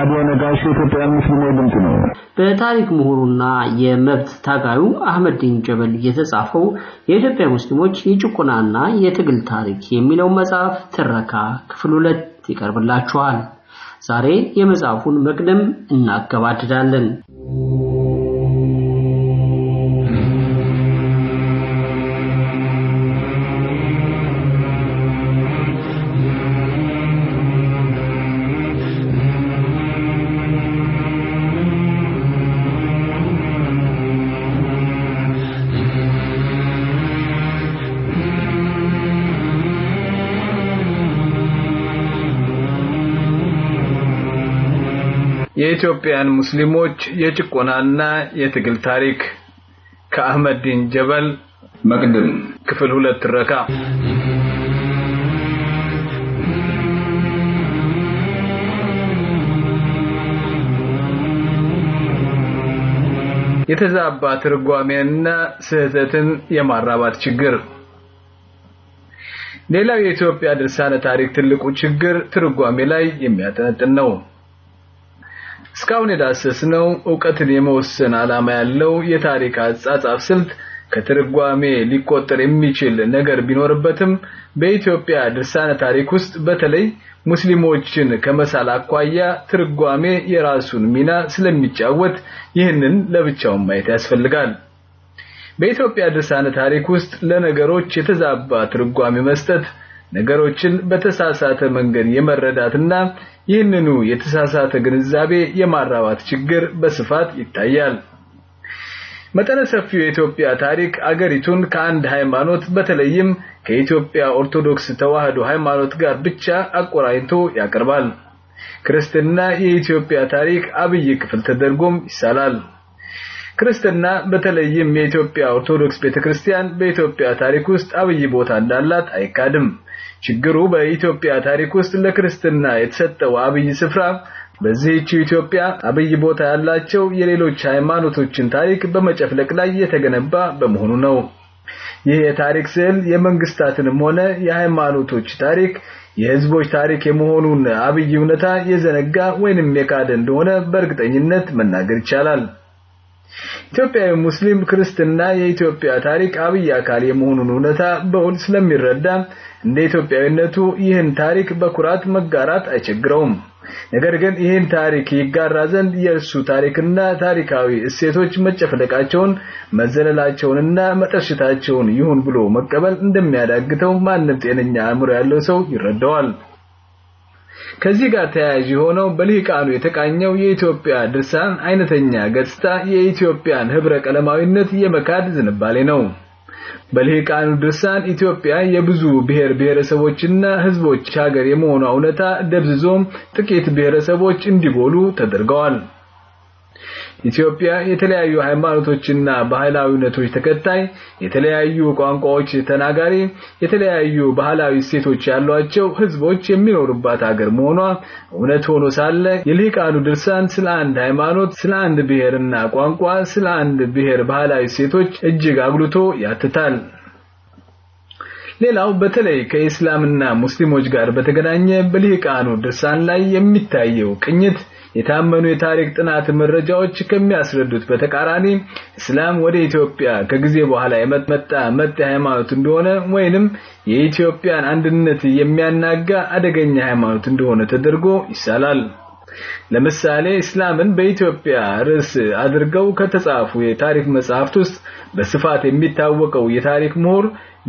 ራዲዮ ነጋሽ የኢትዮጵያ ሙስሊሞች ድምፅ ነው። በታሪክ ምሁሩና የመብት ታጋዩ አህመዲን ጀበል የተጻፈው የኢትዮጵያ ሙስሊሞች የጭቆናና የትግል ታሪክ የሚለው መጽሐፍ ትረካ ክፍል ሁለት ይቀርብላችኋል። ዛሬ የመጽሐፉን መቅደም እናገባድዳለን። የኢትዮጵያን ሙስሊሞች የጭቆናና የትግል ታሪክ ከአህመዲን ጀበል መቅድም ክፍል ሁለት ትረካ የተዛባ ትርጓሜና ስህተትን የማራባት ችግር ሌላው የኢትዮጵያ ድርሳነ ታሪክ ትልቁ ችግር ትርጓሜ ላይ የሚያጠነጥን ነው። እስካሁን የዳሰስነው ዕውቀትን የመወሰን ዓላማ ያለው የታሪክ አጻጻፍ ስልት ከትርጓሜ ሊቆጠር የሚችል ነገር ቢኖርበትም በኢትዮጵያ ድርሳነ ታሪክ ውስጥ በተለይ ሙስሊሞችን ከመሳል አኳያ ትርጓሜ የራሱን ሚና ስለሚጫወት ይህንን ለብቻውን ማየት ያስፈልጋል። በኢትዮጵያ ድርሳነ ታሪክ ውስጥ ለነገሮች የተዛባ ትርጓሜ መስጠት ነገሮችን በተሳሳተ መንገድ የመረዳትና ይህንኑ የተሳሳተ ግንዛቤ የማራባት ችግር በስፋት ይታያል። መጠነ ሰፊው የኢትዮጵያ ታሪክ አገሪቱን ከአንድ ሃይማኖት በተለይም ከኢትዮጵያ ኦርቶዶክስ ተዋህዶ ሃይማኖት ጋር ብቻ አቆራኝቶ ያቀርባል። ክርስትና የኢትዮጵያ ታሪክ አብይ ክፍል ተደርጎም ይሳላል። ክርስትና በተለይም የኢትዮጵያ ኦርቶዶክስ ቤተክርስቲያን በኢትዮጵያ ታሪክ ውስጥ አብይ ቦታ እንዳላት አይካድም። ችግሩ በኢትዮጵያ ታሪክ ውስጥ ለክርስትና የተሰጠው አብይ ስፍራ በዚህች ኢትዮጵያ አብይ ቦታ ያላቸው የሌሎች ሃይማኖቶችን ታሪክ በመጨፍለቅ ላይ የተገነባ በመሆኑ ነው። ይህ የታሪክ ስዕል የመንግስታትንም ሆነ የሃይማኖቶች ታሪክ የህዝቦች ታሪክ የመሆኑን አብይ እውነታ የዘነጋ ወይንም የካደ እንደሆነ በእርግጠኝነት መናገር ይቻላል። ኢትዮጵያዊ ሙስሊም ክርስትና የኢትዮጵያ ታሪክ አብይ አካል የመሆኑን እውነታ በውል ስለሚረዳ እንደ ኢትዮጵያዊነቱ ይህን ታሪክ በኩራት መጋራት አይቸግረውም። ነገር ግን ይህን ታሪክ ይጋራ ዘንድ የእርሱ ታሪክና ታሪካዊ እሴቶች መጨፍለቃቸውን መዘለላቸውንና መጠርሽታቸውን ይሁን ብሎ መቀበል እንደሚያዳግተው ማንም ጤነኛ አእምሮ ያለው ሰው ይረዳዋል። ከዚህ ጋር ተያያዥ የሆነው በልሂቃኑ የተቃኘው የኢትዮጵያ ድርሳን አይነተኛ ገጽታ የኢትዮጵያን ህብረ ቀለማዊነት የመካድ ዝንባሌ ነው። በልሂቃኑ ድርሳን ኢትዮጵያ የብዙ ብሔር ብሔረሰቦችና ህዝቦች ሀገር የመሆኗ እውነታ ደብዝዞም ጥቂት ብሔረሰቦች እንዲጎሉ ተደርገዋል። ኢትዮጵያ የተለያዩ ሃይማኖቶችና ባህላዊነቶች ተከታይ፣ የተለያዩ ቋንቋዎች ተናጋሪ፣ የተለያዩ ባህላዊ እሴቶች ያሏቸው ህዝቦች የሚኖሩባት ሀገር መሆኗ እውነት ሆኖ ሳለ የልሂቃኑ ድርሳን ስለ አንድ ሃይማኖት፣ ስለ አንድ ብሔርና ቋንቋ፣ ስለ አንድ ብሔር ባህላዊ እሴቶች እጅግ አጉልቶ ያትታል። ሌላው በተለይ ከኢስላምና ሙስሊሞች ጋር በተገናኘ በልሂቃኑ ድርሳን ላይ የሚታየው ቅኝት የታመኑ የታሪክ ጥናት መረጃዎች ከሚያስረዱት በተቃራኒ እስላም ወደ ኢትዮጵያ ከጊዜ በኋላ የመጣ መጤ ሃይማኖት እንደሆነ ወይንም የኢትዮጵያን አንድነት የሚያናጋ አደገኛ ሃይማኖት እንደሆነ ተደርጎ ይሳላል። ለምሳሌ እስላምን በኢትዮጵያ ርዕስ አድርገው ከተጻፉ የታሪክ መጽሐፍት ውስጥ በስፋት የሚታወቀው የታሪክ ምሁር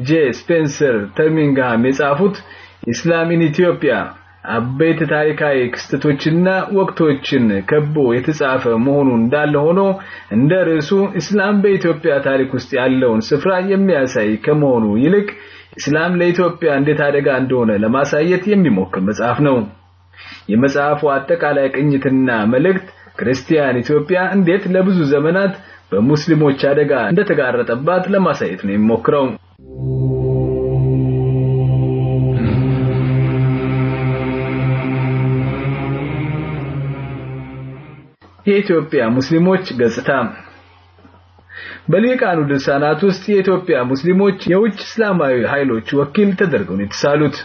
ጄ ስፔንሰር ተርሚንግሃም የጻፉት Islam in Ethiopia አበይት ታሪካዊ ክስተቶችና ወቅቶችን ከቦ የተጻፈ መሆኑ እንዳለ ሆኖ እንደ ርዕሱ እስላም በኢትዮጵያ ታሪክ ውስጥ ያለውን ስፍራ የሚያሳይ ከመሆኑ ይልቅ እስላም ለኢትዮጵያ እንዴት አደጋ እንደሆነ ለማሳየት የሚሞክር መጽሐፍ ነው። የመጽሐፉ አጠቃላይ ቅኝትና መልእክት ክርስቲያን ኢትዮጵያ እንዴት ለብዙ ዘመናት በሙስሊሞች አደጋ እንደተጋረጠባት ለማሳየት ነው የሚሞክረው። የኢትዮጵያ ሙስሊሞች ገጽታ በሊቃኑ ድርሳናት ውስጥ የኢትዮጵያ ሙስሊሞች የውጭ እስላማዊ ኃይሎች ወኪል ተደርገው ነው የተሳሉት።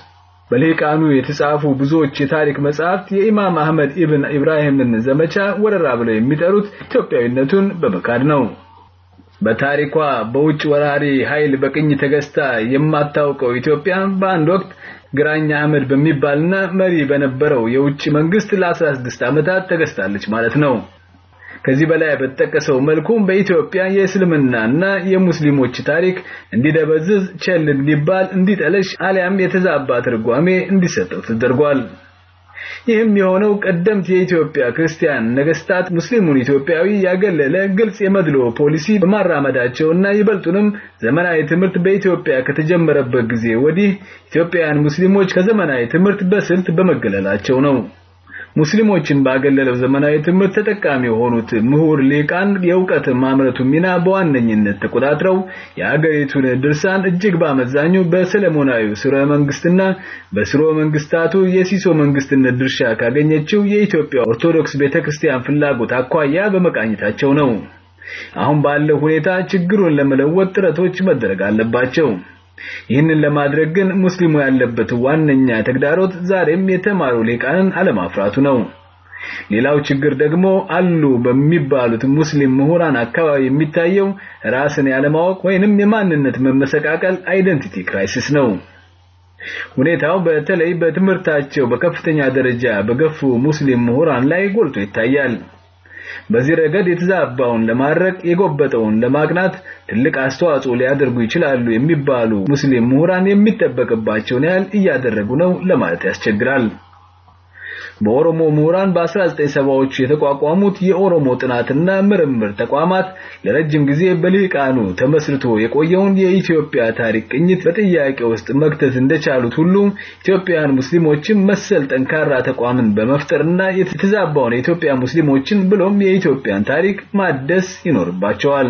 በልሂቃኑ የተጻፉ ብዙዎች የታሪክ መጻሕፍት የኢማም አህመድ ኢብን ኢብራሂምን ዘመቻ ወረራ ብለው የሚጠሩት ኢትዮጵያዊነቱን በመካድ ነው። በታሪኳ በውጭ ወራሪ ኃይል በቅኝ ተገዝታ የማታውቀው ኢትዮጵያ በአንድ ወቅት ግራኝ አህመድ በሚባልና መሪ በነበረው የውጭ መንግስት ለ16 ዓመታት ተገዝታለች ማለት ነው። ከዚህ በላይ በተጠቀሰው መልኩ በኢትዮጵያ የእስልምናና የሙስሊሞች ታሪክ እንዲደበዝዝ፣ ቸል እንዲባል፣ እንዲጠለሽ አሊያም የተዛባ ትርጓሜ እንዲሰጠው ተደርጓል። ይህም የሆነው ቀደምት የኢትዮጵያ ክርስቲያን ነገስታት ሙስሊሙን ኢትዮጵያዊ ያገለለ ግልጽ የመድሎ ፖሊሲ በማራመዳቸውና ይበልጡንም ዘመናዊ ትምህርት በኢትዮጵያ ከተጀመረበት ጊዜ ወዲህ ኢትዮጵያውያን ሙስሊሞች ከዘመናዊ ትምህርት በስልት በመገለላቸው ነው። ሙስሊሞችን ባገለለው ዘመናዊ ትምህርት ተጠቃሚ የሆኑት ምሁር ሊቃን የእውቀት ማምረቱ ሚና በዋነኝነት ተቆጣጥረው የአገሪቱን ድርሳን እጅግ በአመዛኙ በሰለሞናዊ ስርወ መንግስትና በስርወ መንግስታቱ የሲሶ መንግስትነት ድርሻ ካገኘችው የኢትዮጵያ ኦርቶዶክስ ቤተክርስቲያን ፍላጎት አኳያ በመቃኘታቸው ነው። አሁን ባለው ሁኔታ ችግሩን ለመለወጥ ጥረቶች መደረግ አለባቸው። ይህንን ለማድረግ ግን ሙስሊሙ ያለበት ዋነኛ ተግዳሮት ዛሬም የተማሩ ሊቃንን አለማፍራቱ ነው። ሌላው ችግር ደግሞ አሉ በሚባሉት ሙስሊም ምሁራን አካባቢ የሚታየው ራስን ያለማወቅ ወይንም የማንነት መመሰቃቀል identity crisis ነው። ሁኔታው በተለይ በትምህርታቸው በከፍተኛ ደረጃ በገፉ ሙስሊም ምሁራን ላይ ጎልቶ ይታያል። በዚህ ረገድ የተዛባውን ለማረቅ የጎበጠውን ለማቅናት ትልቅ አስተዋጽኦ ሊያደርጉ ይችላሉ የሚባሉ ሙስሊም ምሁራን የሚጠበቅባቸውን ያህል እያደረጉ ነው ለማለት ያስቸግራል። በኦሮሞ ምሁራን በ1970ዎቹ የተቋቋሙት የኦሮሞ ጥናትና ምርምር ተቋማት ለረጅም ጊዜ በልሂቃኑ ተመስርቶ የቆየውን የኢትዮጵያ ታሪክ ቅኝት በጥያቄ ውስጥ መክተት እንደቻሉት ሁሉ ኢትዮጵያውያን ሙስሊሞችን መሰል ጠንካራ ተቋምን በመፍጠርና የተዛባውን የኢትዮጵያ ሙስሊሞችን ብሎም የኢትዮጵያን ታሪክ ማደስ ይኖርባቸዋል።